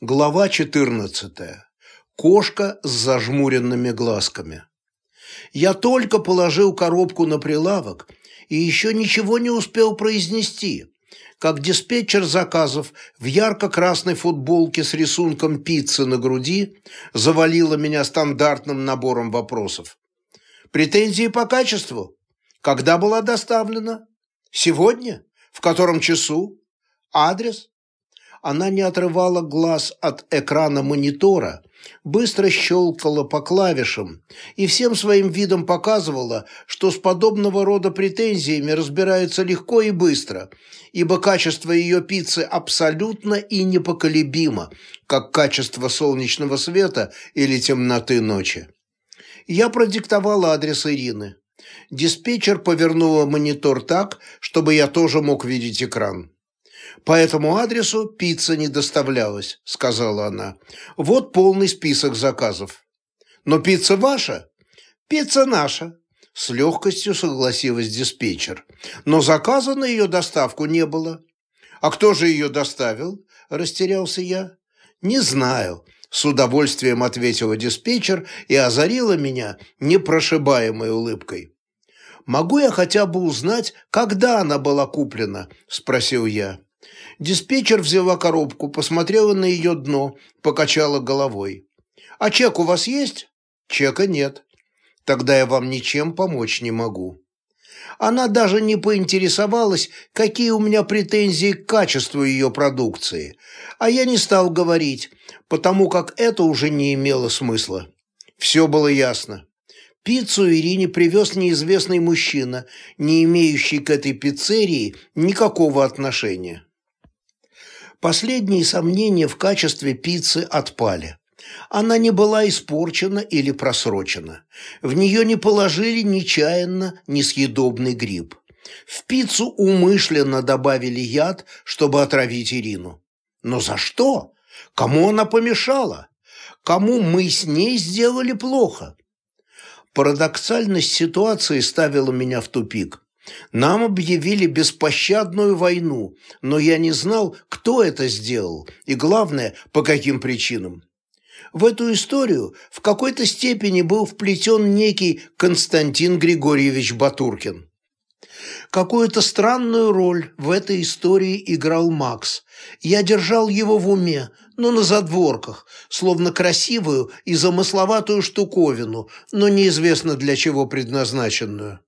Глава 14. Кошка с зажмуренными глазками. Я только положил коробку на прилавок и еще ничего не успел произнести, как диспетчер заказов в ярко-красной футболке с рисунком пиццы на груди завалила меня стандартным набором вопросов. Претензии по качеству? Когда была доставлена? Сегодня? В котором часу? Адрес? Она не отрывала глаз от экрана монитора, быстро щелкала по клавишам и всем своим видом показывала, что с подобного рода претензиями разбирается легко и быстро, ибо качество ее пиццы абсолютно и непоколебимо, как качество солнечного света или темноты ночи. Я продиктовал адрес Ирины. Диспетчер повернула монитор так, чтобы я тоже мог видеть экран. «По этому адресу пицца не доставлялась», – сказала она. «Вот полный список заказов». «Но пицца ваша?» «Пицца наша», – с легкостью согласилась диспетчер. «Но заказа на ее доставку не было». «А кто же ее доставил?» – растерялся я. «Не знаю», – с удовольствием ответила диспетчер и озарила меня непрошибаемой улыбкой. «Могу я хотя бы узнать, когда она была куплена?» – спросил я. Диспетчер взяла коробку, посмотрела на ее дно, покачала головой. «А чек у вас есть?» «Чека нет». «Тогда я вам ничем помочь не могу». Она даже не поинтересовалась, какие у меня претензии к качеству ее продукции, а я не стал говорить, потому как это уже не имело смысла. Все было ясно. Пиццу Ирине привез неизвестный мужчина, не имеющий к этой пиццерии никакого отношения. Последние сомнения в качестве пиццы отпали. Она не была испорчена или просрочена. В нее не положили нечаянно несъедобный гриб. В пиццу умышленно добавили яд, чтобы отравить Ирину. Но за что? Кому она помешала? Кому мы с ней сделали плохо? Парадоксальность ситуации ставила меня в тупик. Нам объявили беспощадную войну, но я не знал, кто это сделал и, главное, по каким причинам. В эту историю в какой-то степени был вплетен некий Константин Григорьевич Батуркин. Какую-то странную роль в этой истории играл Макс. Я держал его в уме, но на задворках, словно красивую и замысловатую штуковину, но неизвестно для чего предназначенную.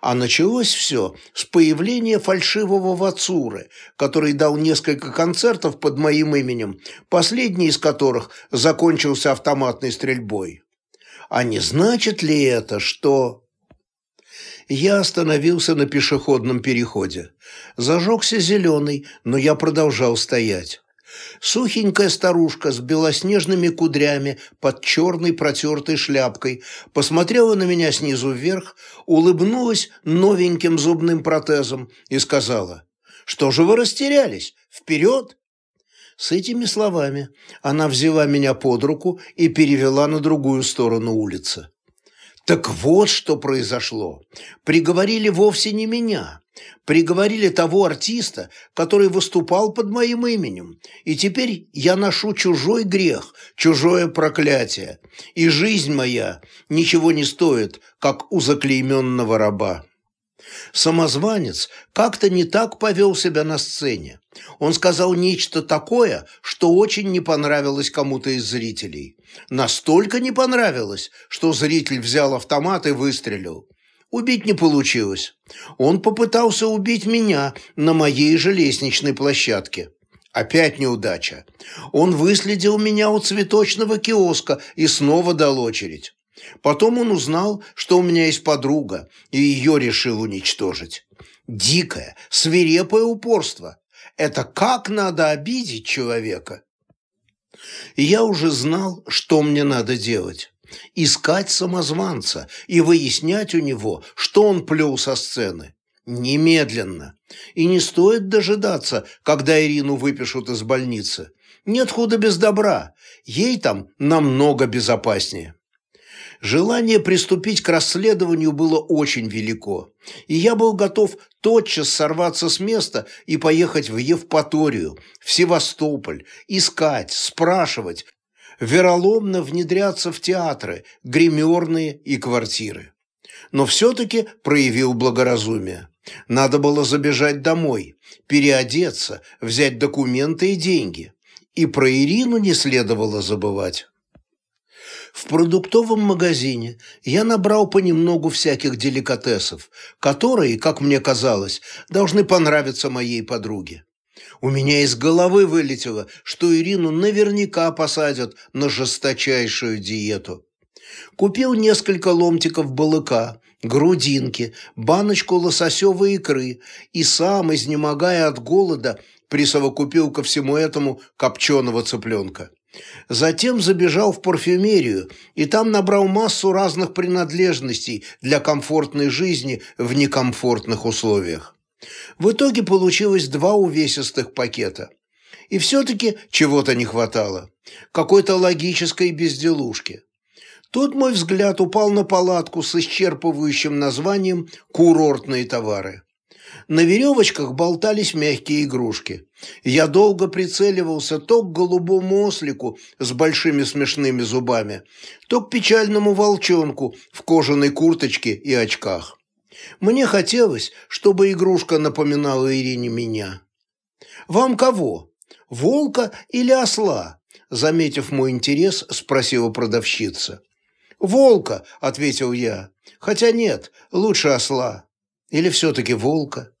А началось все с появления фальшивого Вацуры, который дал несколько концертов под моим именем, последний из которых закончился автоматной стрельбой. А не значит ли это, что... Я остановился на пешеходном переходе. Зажегся зеленый, но я продолжал стоять. Сухенькая старушка с белоснежными кудрями под черной протертой шляпкой посмотрела на меня снизу вверх, улыбнулась новеньким зубным протезом и сказала, «Что же вы растерялись? Вперед!» С этими словами она взяла меня под руку и перевела на другую сторону улицы. Так вот что произошло. Приговорили вовсе не меня. Приговорили того артиста, который выступал под моим именем. И теперь я ношу чужой грех, чужое проклятие. И жизнь моя ничего не стоит, как у заклейменного раба. Самозванец как-то не так повел себя на сцене. Он сказал нечто такое, что очень не понравилось кому-то из зрителей. Настолько не понравилось, что зритель взял автомат и выстрелил. Убить не получилось. Он попытался убить меня на моей же лестничной площадке. Опять неудача. Он выследил меня у цветочного киоска и снова дал очередь. Потом он узнал, что у меня есть подруга, и ее решил уничтожить. Дикое, свирепое упорство. Это как надо обидеть человека? Я уже знал, что мне надо делать. Искать самозванца и выяснять у него, что он плел со сцены. Немедленно. И не стоит дожидаться, когда Ирину выпишут из больницы. Нет худа без добра. Ей там намного безопаснее. Желание приступить к расследованию было очень велико, и я был готов тотчас сорваться с места и поехать в Евпаторию, в Севастополь, искать, спрашивать, вероломно внедряться в театры, гримерные и квартиры. Но все-таки проявил благоразумие. Надо было забежать домой, переодеться, взять документы и деньги. И про Ирину не следовало забывать. В продуктовом магазине я набрал понемногу всяких деликатесов, которые, как мне казалось, должны понравиться моей подруге. У меня из головы вылетело, что Ирину наверняка посадят на жесточайшую диету. Купил несколько ломтиков балыка, грудинки, баночку лососевой икры и сам, изнемогая от голода, присовокупил ко всему этому копченого цыпленка. Затем забежал в парфюмерию и там набрал массу разных принадлежностей для комфортной жизни в некомфортных условиях. В итоге получилось два увесистых пакета. И все-таки чего-то не хватало. Какой-то логической безделушки. Тут мой взгляд упал на палатку с исчерпывающим названием «Курортные товары». На веревочках болтались мягкие игрушки. Я долго прицеливался то к голубому ослику с большими смешными зубами, то к печальному волчонку в кожаной курточке и очках. Мне хотелось, чтобы игрушка напоминала Ирине меня. «Вам кого? Волка или осла?» Заметив мой интерес, спросила продавщица. «Волка», — ответил я. «Хотя нет, лучше осла. Или все-таки волка?»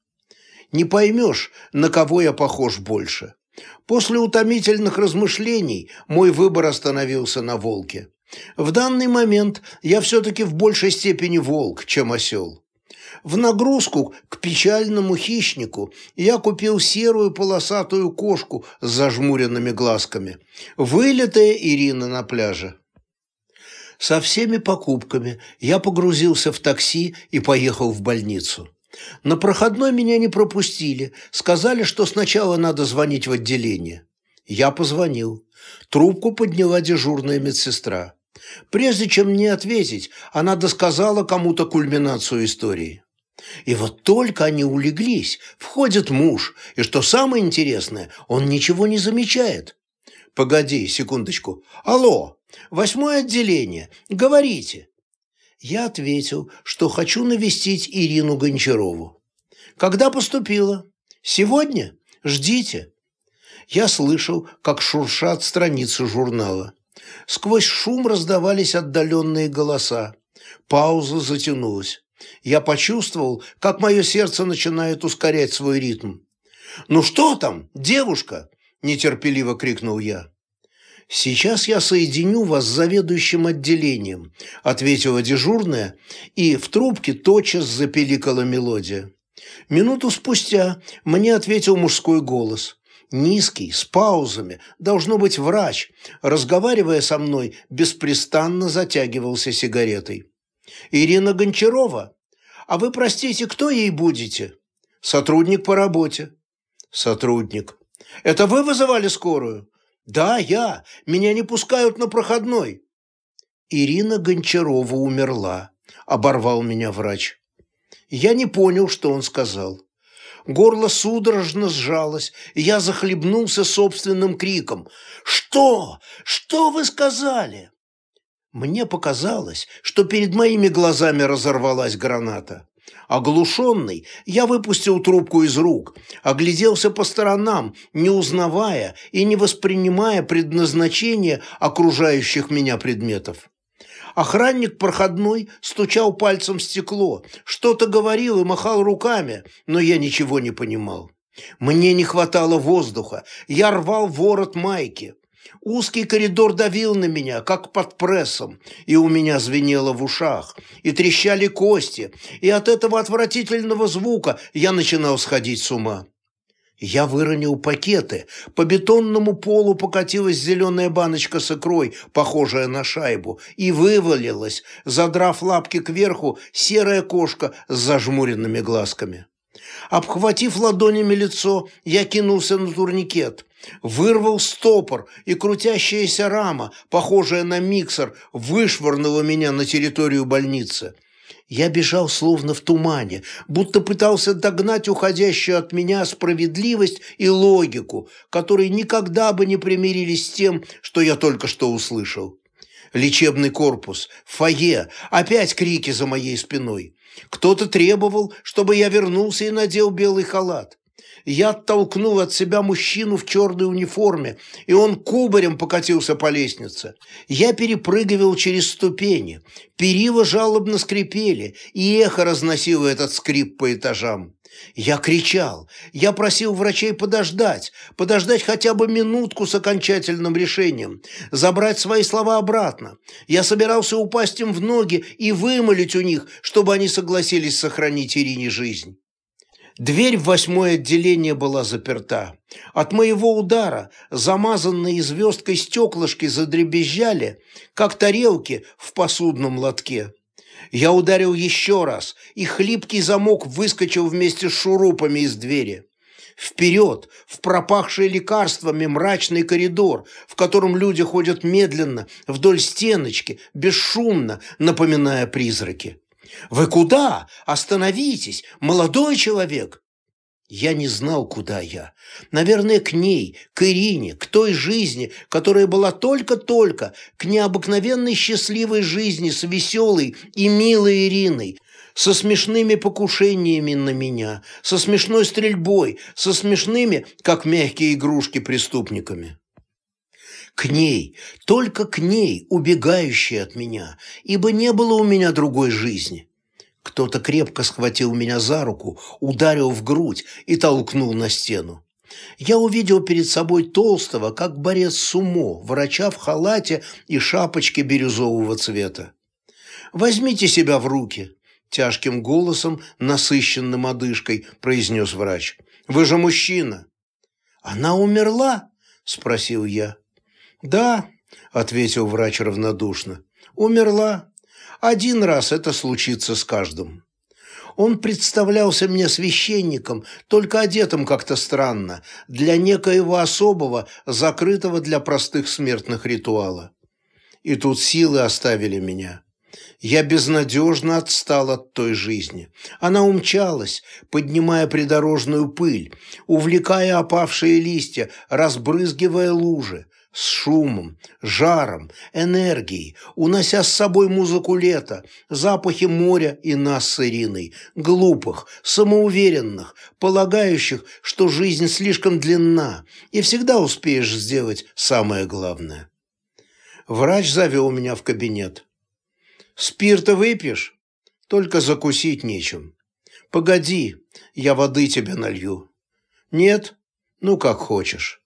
Не поймешь, на кого я похож больше. После утомительных размышлений мой выбор остановился на волке. В данный момент я все-таки в большей степени волк, чем осел. В нагрузку к печальному хищнику я купил серую полосатую кошку с зажмуренными глазками. Вылитая Ирина на пляже. Со всеми покупками я погрузился в такси и поехал в больницу. На проходной меня не пропустили, сказали, что сначала надо звонить в отделение. Я позвонил. Трубку подняла дежурная медсестра. Прежде чем мне ответить, она досказала кому-то кульминацию истории. И вот только они улеглись, входит муж, и что самое интересное, он ничего не замечает. «Погоди, секундочку. Алло, восьмое отделение. Говорите». Я ответил, что хочу навестить Ирину Гончарову. «Когда поступила?» «Сегодня? Ждите». Я слышал, как шуршат страницы журнала. Сквозь шум раздавались отдаленные голоса. Пауза затянулась. Я почувствовал, как мое сердце начинает ускорять свой ритм. «Ну что там, девушка?» – нетерпеливо крикнул я. «Сейчас я соединю вас с заведующим отделением», – ответила дежурная, и в трубке тотчас запеликала мелодия. Минуту спустя мне ответил мужской голос. Низкий, с паузами, должно быть врач, разговаривая со мной, беспрестанно затягивался сигаретой. «Ирина Гончарова? А вы, простите, кто ей будете?» «Сотрудник по работе». «Сотрудник. Это вы вызывали скорую?» «Да, я. Меня не пускают на проходной». «Ирина Гончарова умерла», – оборвал меня врач. Я не понял, что он сказал. Горло судорожно сжалось, я захлебнулся собственным криком. «Что? Что вы сказали?» Мне показалось, что перед моими глазами разорвалась граната. Оглушенный, я выпустил трубку из рук, огляделся по сторонам, не узнавая и не воспринимая предназначение окружающих меня предметов. Охранник проходной стучал пальцем в стекло, что-то говорил и махал руками, но я ничего не понимал. Мне не хватало воздуха, я рвал ворот майки. Узкий коридор давил на меня, как под прессом, и у меня звенело в ушах, и трещали кости, и от этого отвратительного звука я начинал сходить с ума. Я выронил пакеты, по бетонному полу покатилась зеленая баночка с икрой, похожая на шайбу, и вывалилась, задрав лапки кверху, серая кошка с зажмуренными глазками. Обхватив ладонями лицо, я кинулся на турникет. Вырвал стопор, и крутящаяся рама, похожая на миксер, вышвырнула меня на территорию больницы. Я бежал словно в тумане, будто пытался догнать уходящую от меня справедливость и логику, которые никогда бы не примирились с тем, что я только что услышал. Лечебный корпус, фойе, опять крики за моей спиной. Кто-то требовал, чтобы я вернулся и надел белый халат. Я оттолкнул от себя мужчину в черной униформе, и он кубарем покатился по лестнице. Я перепрыгивал через ступени. Перила жалобно скрипели, и эхо разносило этот скрип по этажам. Я кричал, я просил врачей подождать, подождать хотя бы минутку с окончательным решением, забрать свои слова обратно. Я собирался упасть им в ноги и вымолить у них, чтобы они согласились сохранить Ирине жизнь. Дверь в восьмое отделение была заперта. От моего удара замазанные звездкой стеклышки задребезжали, как тарелки в посудном лотке. Я ударил еще раз, и хлипкий замок выскочил вместе с шурупами из двери. Вперед, в пропахший лекарствами мрачный коридор, в котором люди ходят медленно, вдоль стеночки, бесшумно, напоминая призраки. «Вы куда? Остановитесь! Молодой человек!» Я не знал, куда я. Наверное, к ней, к Ирине, к той жизни, которая была только-только, к необыкновенной счастливой жизни с веселой и милой Ириной, со смешными покушениями на меня, со смешной стрельбой, со смешными, как мягкие игрушки, преступниками. К ней, только к ней, убегающей от меня, ибо не было у меня другой жизни. Кто-то крепко схватил меня за руку, ударил в грудь и толкнул на стену. Я увидел перед собой толстого, как борец сумо, врача в халате и шапочке бирюзового цвета. «Возьмите себя в руки», – тяжким голосом, насыщенным одышкой, произнес врач. «Вы же мужчина». «Она умерла?» – спросил я. «Да», – ответил врач равнодушно. «Умерла. Один раз это случится с каждым. Он представлялся мне священником, только одетым как-то странно, для некоего особого, закрытого для простых смертных ритуала. И тут силы оставили меня. Я безнадежно отстал от той жизни. Она умчалась, поднимая придорожную пыль, увлекая опавшие листья, разбрызгивая лужи, с шумом, жаром, энергией, унося с собой музыку лета, запахи моря и нас с Ириной, глупых, самоуверенных, полагающих, что жизнь слишком длинна, и всегда успеешь сделать самое главное. Врач завел меня в кабинет. «Спирта выпьешь? Только закусить нечем. Погоди, я воды тебе налью». «Нет? Ну, как хочешь».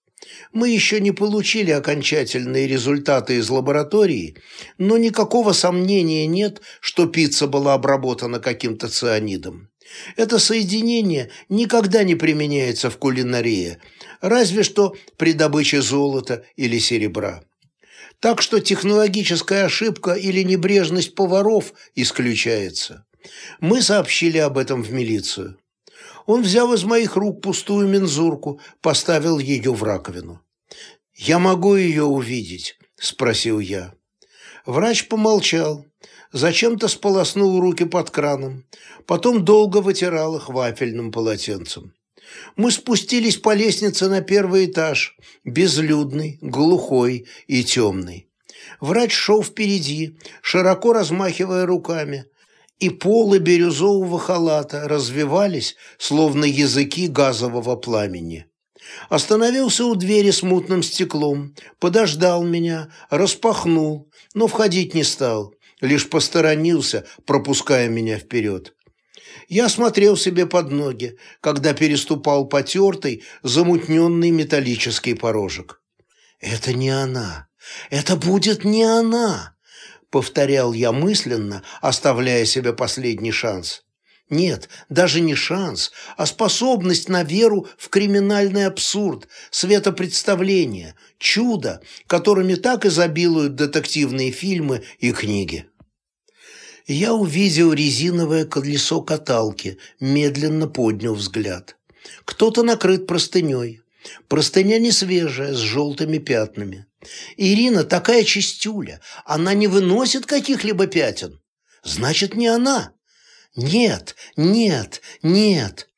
Мы еще не получили окончательные результаты из лаборатории, но никакого сомнения нет, что пицца была обработана каким-то цианидом. Это соединение никогда не применяется в кулинарии, разве что при добыче золота или серебра. Так что технологическая ошибка или небрежность поваров исключается. Мы сообщили об этом в милицию. Он взял из моих рук пустую мензурку, поставил ее в раковину. «Я могу ее увидеть?» – спросил я. Врач помолчал, зачем-то сполоснул руки под краном, потом долго вытирал их вафельным полотенцем. Мы спустились по лестнице на первый этаж, безлюдный, глухой и темный. Врач шел впереди, широко размахивая руками, и полы бирюзового халата развивались, словно языки газового пламени. Остановился у двери с мутным стеклом, подождал меня, распахнул, но входить не стал, лишь посторонился, пропуская меня вперед. Я смотрел себе под ноги, когда переступал потертый, замутненный металлический порожек. «Это не она! Это будет не она!» Повторял я мысленно, оставляя себе последний шанс. Нет, даже не шанс, а способность на веру в криминальный абсурд, светопредставление, чудо, которыми так изобилуют детективные фильмы и книги. Я увидел резиновое колесо каталки, медленно поднял взгляд. Кто-то накрыт простыней. Простыня не свежая, с желтыми пятнами. Ирина такая чистюля, она не выносит каких-либо пятен. Значит, не она. Нет, нет, нет.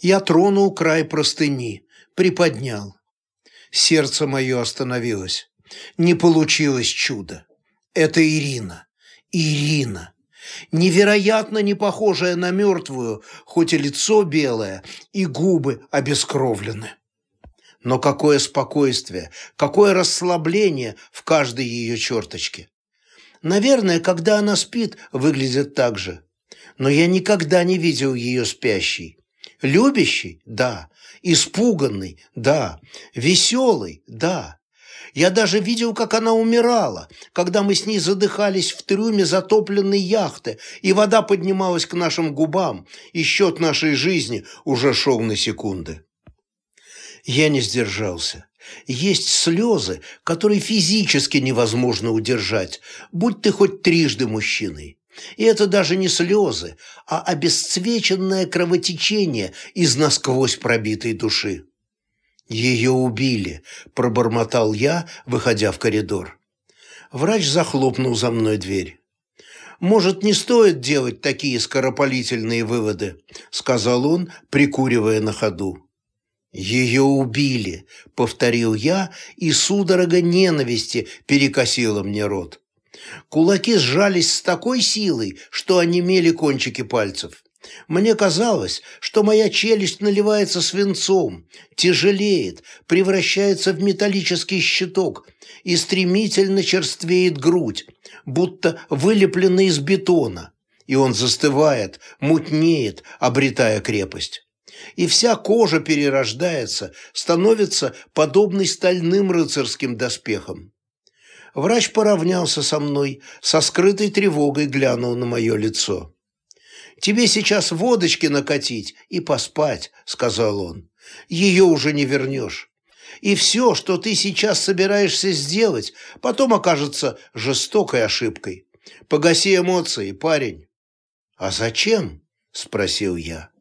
Я тронул край простыни, приподнял. Сердце мое остановилось. Не получилось чудо. Это Ирина. Ирина. Невероятно не похожая на мертвую, хоть и лицо белое, и губы обескровлены. Но какое спокойствие, какое расслабление в каждой ее черточке. Наверное, когда она спит, выглядит так же. Но я никогда не видел ее спящей. Любящий? Да. Испуганный? Да. Веселый? Да. Я даже видел, как она умирала, когда мы с ней задыхались в трюме затопленной яхты, и вода поднималась к нашим губам, и счет нашей жизни уже шел на секунды. Я не сдержался. Есть слезы, которые физически невозможно удержать, будь ты хоть трижды мужчиной. И это даже не слезы, а обесцвеченное кровотечение из насквозь пробитой души. «Ее убили», – пробормотал я, выходя в коридор. Врач захлопнул за мной дверь. «Может, не стоит делать такие скоропалительные выводы», – сказал он, прикуривая на ходу. «Ее убили», — повторил я, и судорога ненависти перекосила мне рот. Кулаки сжались с такой силой, что онемели кончики пальцев. Мне казалось, что моя челюсть наливается свинцом, тяжелеет, превращается в металлический щиток и стремительно черствеет грудь, будто вылеплена из бетона, и он застывает, мутнеет, обретая крепость и вся кожа перерождается, становится подобной стальным рыцарским доспехам. Врач поравнялся со мной, со скрытой тревогой глянул на мое лицо. «Тебе сейчас водочки накатить и поспать», — сказал он. «Ее уже не вернешь. И все, что ты сейчас собираешься сделать, потом окажется жестокой ошибкой. Погаси эмоции, парень». «А зачем?» – спросил я.